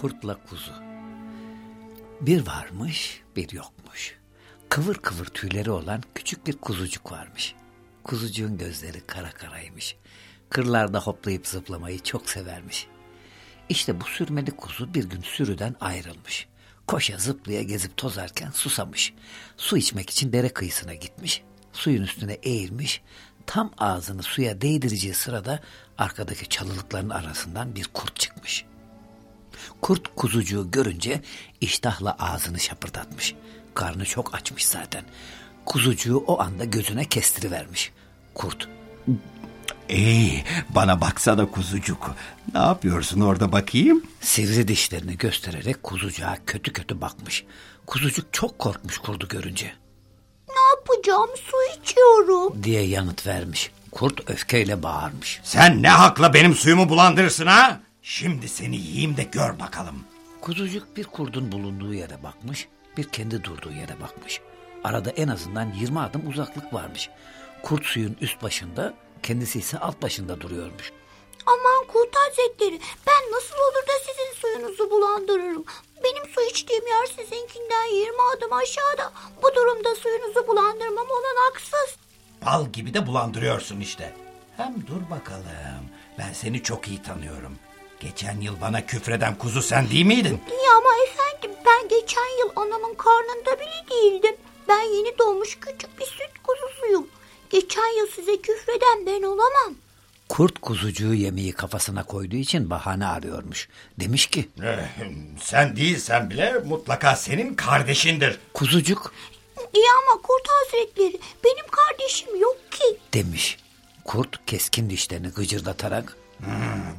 Kurtla kuzu. Bir varmış, bir yokmuş. Kıvır kıvır tüyleri olan küçük bir kuzucuk varmış. Kuzucuğun gözleri kara karaymış. Kırlarda hoplayıp zıplamayı çok severmiş. İşte bu sürmeli kuzu bir gün sürüden ayrılmış. Koşa zıplaya gezip tozarken susamış. Su içmek için dere kıyısına gitmiş. Suyun üstüne eğilmiş. Tam ağzını suya değdireceği sırada arkadaki çalılıkların arasından bir kurt çıkmış. Kurt kuzucuğu görünce iştahla ağzını şapırdatmış. Karnı çok açmış zaten. Kuzucuğu o anda gözüne kestirivermiş. Kurt Ey bana baksana kuzucuk. Ne yapıyorsun orada bakayım? sivri dişlerini göstererek kuzucuğa kötü kötü bakmış. Kuzucuk çok korkmuş kurdu görünce. Ne yapacağım? Su içiyorum. diye yanıt vermiş. Kurt öfkeyle bağırmış. Sen ne hakla benim suyumu bulandırırsın ha? Şimdi seni yiyeyim de gör bakalım. Kuzucuk bir kurdun bulunduğu yere bakmış, bir kendi durduğu yere bakmış. Arada en azından 20 adım uzaklık varmış. Kurt suyun üst başında, kendisi ise alt başında duruyormuş. Aman Kurt Hazretleri ben nasıl olur da sizin suyunuzu bulandırırım. Benim su içtiğim yer sizinkinden 20 adım aşağıda. Bu durumda suyunuzu bulandırmam olanaksız. Bal gibi de bulandırıyorsun işte. Hem dur bakalım. Ben seni çok iyi tanıyorum. Geçen yıl bana küfreden kuzu sen değil miydin? Niye ama efendim ben geçen yıl anamın karnında bile değildim. Ben yeni doğmuş küçük bir süt kuzusuyum. Geçen yıl size küfreden ben olamam. Kurt kuzucuğu yemeği kafasına koyduğu için bahane arıyormuş. Demiş ki, Eh, sen değilsen bile mutlaka senin kardeşindir. kuzucuk İyi ama Kurt Hazretleri benim kardeşim yok ki. demiş. Kurt keskin dişlerini gıcırdatarak,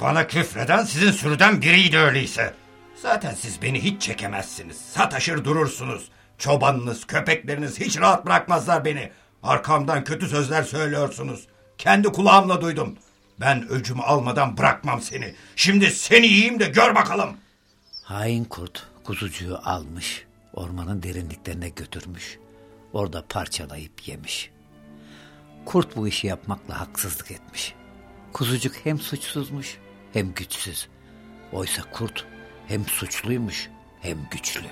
Bana küfreden sizin sürüden biriydi öyleyse. Zaten siz beni hiç çekemezsiniz. Sataşır durursunuz. Çobanınız, köpekleriniz hiç rahat bırakmazlar beni. Arkamdan kötü sözler söylüyorsunuz. Kendi kulağımla duydum. Ben öcümü almadan bırakmam seni. Şimdi seni yiyeyim de gör bakalım. Hain kurt kuzucuğu almış, ormanın derinliklerine götürmüş. Orada parçalayıp yemiş. Kurt bu işi yapmakla haksızlık etmiş. Kuzucuk hem suçsuzmuş hem güçsüz. Oysa kurt hem suçluymuş hem güçlü.